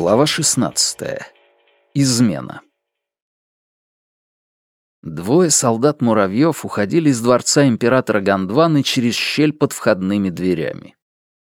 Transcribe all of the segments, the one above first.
Глава 16. Измена. Двое солдат-муравьев уходили из дворца императора Гондваны через щель под входными дверями.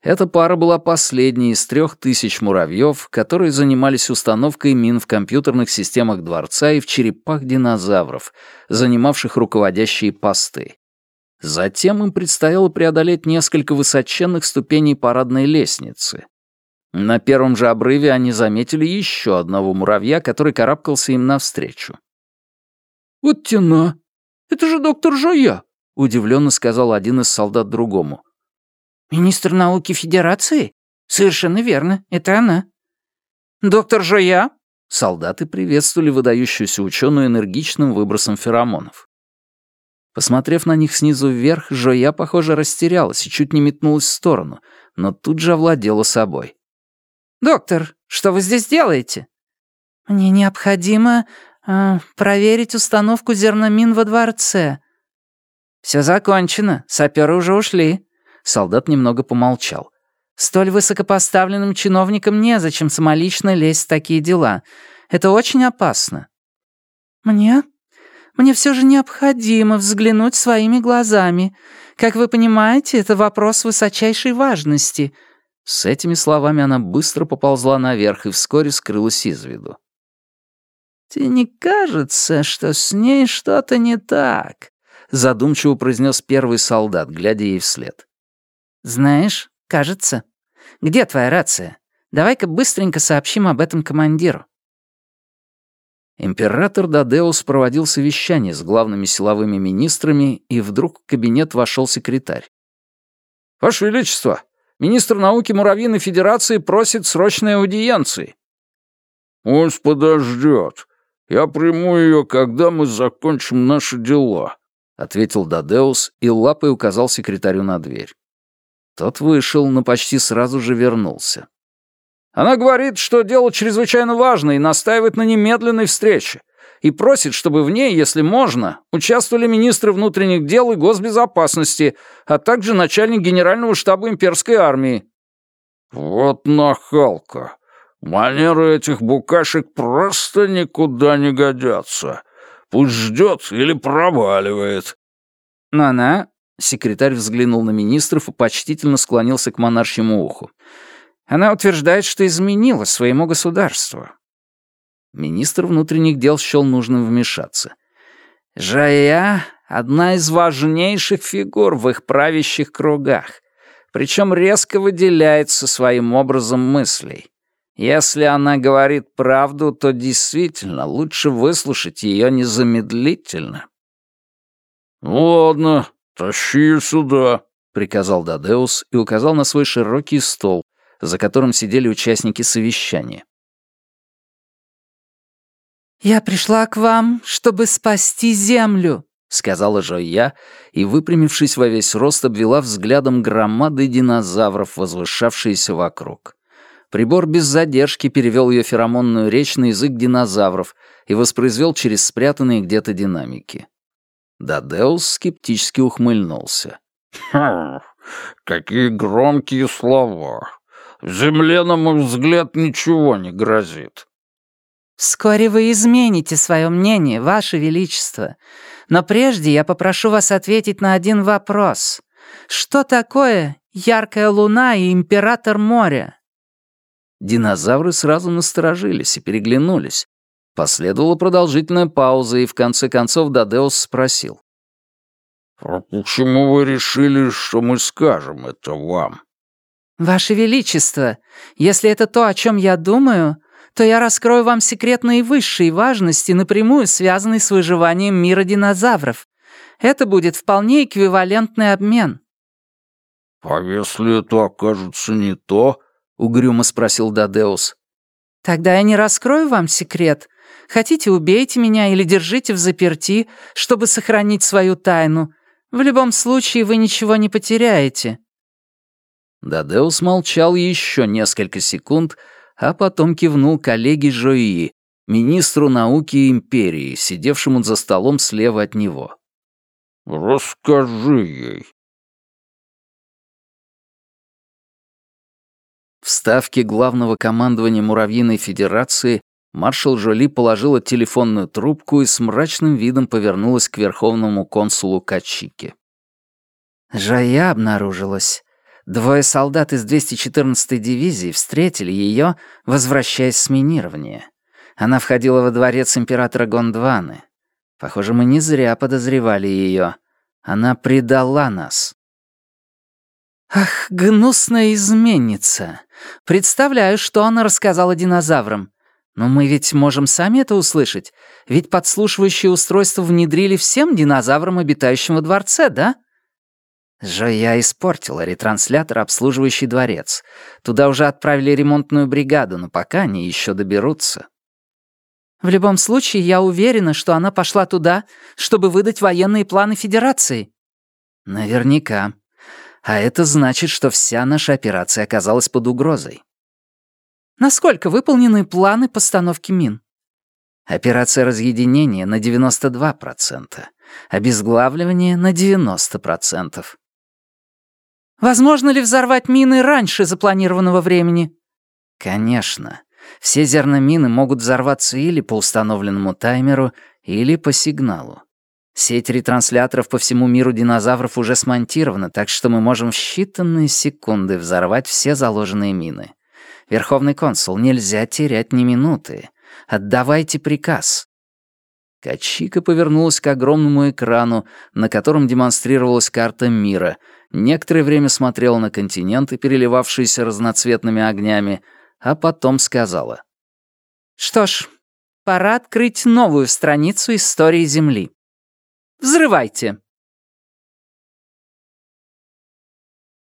Эта пара была последней из трех тысяч муравьев, которые занимались установкой мин в компьютерных системах дворца и в черепах динозавров, занимавших руководящие посты. Затем им предстояло преодолеть несколько высоченных ступеней парадной лестницы, на первом же обрыве они заметили еще одного муравья, который карабкался им навстречу. «Вот тяна! Это же доктор Жоя!» — удивленно сказал один из солдат другому. «Министр науки Федерации? Совершенно верно, это она». «Доктор Жоя?» Солдаты приветствовали выдающуюся ученую энергичным выбросом феромонов. Посмотрев на них снизу вверх, Жоя, похоже, растерялась и чуть не метнулась в сторону, но тут же овладела собой. «Доктор, что вы здесь делаете?» «Мне необходимо э, проверить установку зерномин во дворце». «Все закончено, саперы уже ушли». Солдат немного помолчал. «Столь высокопоставленным чиновникам незачем самолично лезть в такие дела. Это очень опасно». «Мне? Мне все же необходимо взглянуть своими глазами. Как вы понимаете, это вопрос высочайшей важности», с этими словами она быстро поползла наверх и вскоре скрылась из виду. «Тебе не кажется, что с ней что-то не так?» — задумчиво произнес первый солдат, глядя ей вслед. «Знаешь, кажется. Где твоя рация? Давай-ка быстренько сообщим об этом командиру». Император Дадеус проводил совещание с главными силовыми министрами, и вдруг в кабинет вошел секретарь. «Ваше Величество, Министр науки Муравьиной Федерации просит срочной аудиенции». «Пусть подождет. Я приму ее, когда мы закончим наши дела», — ответил Дадеус и лапой указал секретарю на дверь. Тот вышел, но почти сразу же вернулся. «Она говорит, что дело чрезвычайно важно и настаивает на немедленной встрече и просит, чтобы в ней, если можно, участвовали министры внутренних дел и госбезопасности, а также начальник генерального штаба имперской армии». «Вот нахалка! Манеры этих букашек просто никуда не годятся. Пусть ждет или проваливает». Но она... Секретарь взглянул на министров и почтительно склонился к монаршему уху. Она утверждает, что изменила своему государству. Министр внутренних дел счел нужным вмешаться. «Жая — одна из важнейших фигур в их правящих кругах, причем резко выделяется своим образом мыслей. Если она говорит правду, то действительно лучше выслушать ее незамедлительно». «Ладно, тащи сюда», — приказал Дадеус и указал на свой широкий стол, за которым сидели участники совещания. «Я пришла к вам, чтобы спасти Землю», — сказала Жойя, и, выпрямившись во весь рост, обвела взглядом громады динозавров, возвышавшиеся вокруг. Прибор без задержки перевел ее феромонную речь на язык динозавров и воспроизвел через спрятанные где-то динамики. Дадеус скептически ухмыльнулся. «Хм, какие громкие слова. Земле, на мой взгляд, ничего не грозит. «Вскоре вы измените свое мнение, Ваше Величество. Но прежде я попрошу вас ответить на один вопрос. Что такое яркая луна и император моря?» Динозавры сразу насторожились и переглянулись. Последовала продолжительная пауза, и в конце концов Дадеус спросил. «А почему вы решили, что мы скажем это вам?» «Ваше Величество, если это то, о чем я думаю, то я раскрою вам секрет наивысшей важности, напрямую связанный с выживанием мира динозавров. Это будет вполне эквивалентный обмен». «А если это окажется не то?» — угрюмо спросил Дадеус. «Тогда я не раскрою вам секрет. Хотите, убейте меня или держите в заперти, чтобы сохранить свою тайну. В любом случае вы ничего не потеряете». Дадеус молчал еще несколько секунд, а потом кивнул коллеге Жои, министру науки империи, сидевшему за столом слева от него. «Расскажи ей». В ставке главного командования Муравьиной Федерации маршал Жоли положила телефонную трубку и с мрачным видом повернулась к верховному консулу Качике. Жая обнаружилась. Двое солдат из 214-й дивизии встретили ее, возвращаясь с минирования. Она входила во дворец императора Гондваны. Похоже, мы не зря подозревали ее. Она предала нас. Ах, гнусная изменница. Представляю, что она рассказала динозаврам. Но мы ведь можем сами это услышать. Ведь подслушивающее устройство внедрили всем динозаврам, обитающим во дворце, да? Жоя испортила ретранслятор, обслуживающий дворец. Туда уже отправили ремонтную бригаду, но пока они еще доберутся. В любом случае, я уверена, что она пошла туда, чтобы выдать военные планы Федерации. Наверняка. А это значит, что вся наша операция оказалась под угрозой. Насколько выполнены планы постановки мин? Операция разъединения на 92%, обезглавливание на 90%. Возможно ли взорвать мины раньше запланированного времени? Конечно. Все зерномины могут взорваться или по установленному таймеру, или по сигналу. Сеть ретрансляторов по всему миру динозавров уже смонтирована, так что мы можем в считанные секунды взорвать все заложенные мины. Верховный консул, нельзя терять ни минуты. Отдавайте приказ. Качика повернулась к огромному экрану, на котором демонстрировалась карта мира, некоторое время смотрела на континенты, переливавшиеся разноцветными огнями, а потом сказала. «Что ж, пора открыть новую страницу истории Земли. Взрывайте!»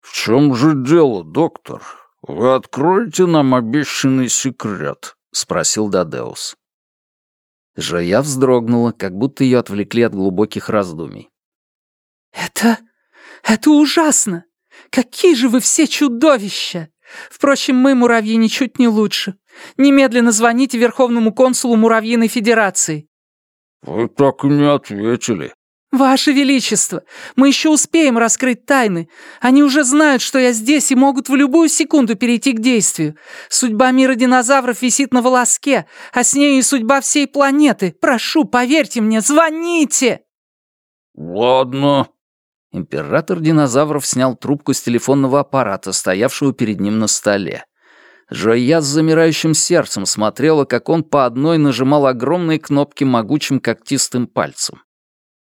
«В чем же дело, доктор? Вы откроете нам обещанный секрет?» — спросил Дадеус. Жоя вздрогнула, как будто ее отвлекли от глубоких раздумий. «Это... это ужасно! Какие же вы все чудовища! Впрочем, мы, муравьи, ничуть не лучше. Немедленно звоните Верховному консулу Муравьиной Федерации». «Вы так и не ответили». «Ваше Величество, мы еще успеем раскрыть тайны. Они уже знают, что я здесь и могут в любую секунду перейти к действию. Судьба мира динозавров висит на волоске, а с ней и судьба всей планеты. Прошу, поверьте мне, звоните!» «Ладно». Император динозавров снял трубку с телефонного аппарата, стоявшего перед ним на столе. Жоя с замирающим сердцем смотрела, как он по одной нажимал огромные кнопки могучим когтистым пальцем.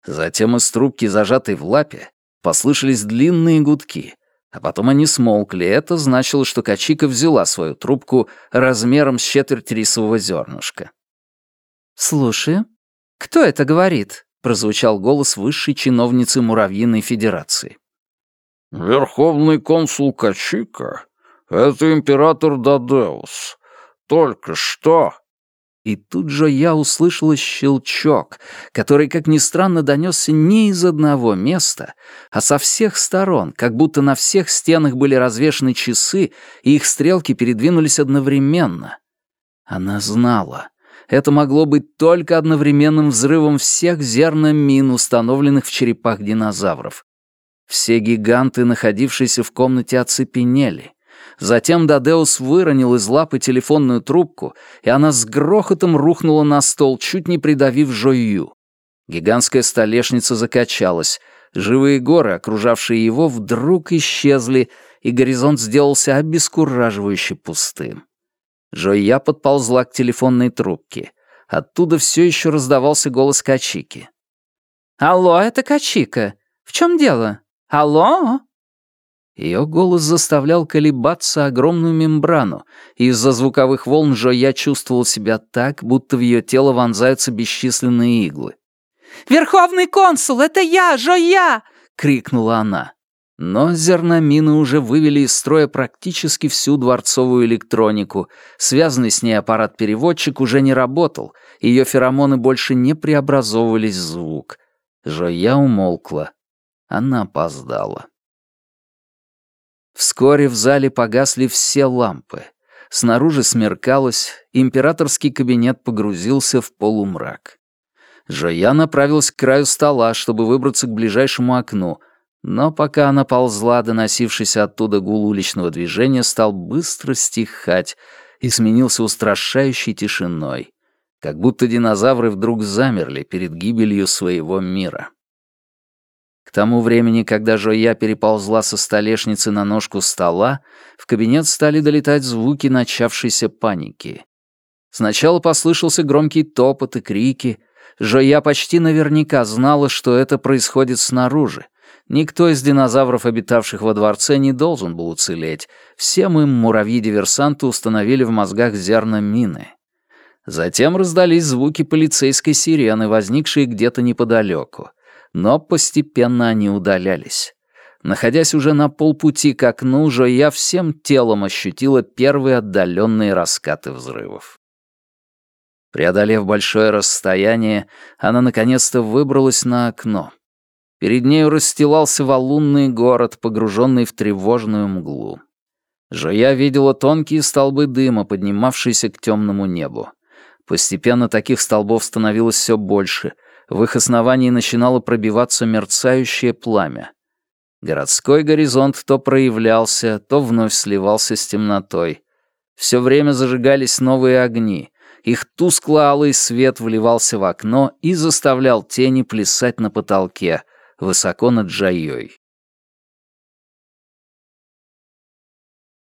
Затем из трубки, зажатой в лапе, послышались длинные гудки, а потом они смолкли. Это значило, что Качика взяла свою трубку размером с четверть рисового зернышка. «Слушаю. Кто это говорит?» — прозвучал голос высшей чиновницы Муравьиной Федерации. «Верховный консул Качика — это император Дадеус. Только что и тут же я услышала щелчок, который, как ни странно, донесся не из одного места, а со всех сторон, как будто на всех стенах были развешаны часы, и их стрелки передвинулись одновременно. Она знала. Это могло быть только одновременным взрывом всех зерномин, установленных в черепах динозавров. Все гиганты, находившиеся в комнате, оцепенели — Затем Дадеус выронил из лапы телефонную трубку, и она с грохотом рухнула на стол, чуть не придавив Жою. Гигантская столешница закачалась. Живые горы, окружавшие его, вдруг исчезли, и горизонт сделался обескураживающе пустым. Жойя подползла к телефонной трубке. Оттуда все еще раздавался голос Качики. «Алло, это Качика. В чем дело? Алло?» Ее голос заставлял колебаться огромную мембрану, и из-за звуковых волн Жо чувствовал себя так, будто в ее тело вонзаются бесчисленные иглы. «Верховный консул, это я, Жоя!» — крикнула она. Но зерномины уже вывели из строя практически всю дворцовую электронику. Связанный с ней аппарат-переводчик уже не работал, ее феромоны больше не преобразовывались в звук. Жоя умолкла. Она опоздала. Вскоре в зале погасли все лампы. Снаружи смеркалось, императорский кабинет погрузился в полумрак. Жоя направилась к краю стола, чтобы выбраться к ближайшему окну, Но пока она ползла, доносившийся оттуда гул уличного движения стал быстро стихать и сменился устрашающей тишиной, как будто динозавры вдруг замерли перед гибелью своего мира. К тому времени, когда Жоя переползла со столешницы на ножку стола, в кабинет стали долетать звуки начавшейся паники. Сначала послышался громкий топот и крики. Жоя почти наверняка знала, что это происходит снаружи. Никто из динозавров, обитавших во дворце, не должен был уцелеть. Всем им муравьи-диверсанты установили в мозгах зерна мины. Затем раздались звуки полицейской сирены, возникшие где-то неподалеку. Но постепенно они удалялись. Находясь уже на полпути к окну, Жоя всем телом ощутила первые отдаленные раскаты взрывов. Преодолев большое расстояние, она наконец-то выбралась на окно. Перед нею расстилался валунный город, погруженный в тревожную мглу. Жоя видела тонкие столбы дыма, поднимавшиеся к темному небу. Постепенно таких столбов становилось все больше. В их основании начинало пробиваться мерцающее пламя. Городской горизонт то проявлялся, то вновь сливался с темнотой. Все время зажигались новые огни — их тускло-алый свет вливался в окно и заставлял тени плясать на потолке, высоко над Джайей.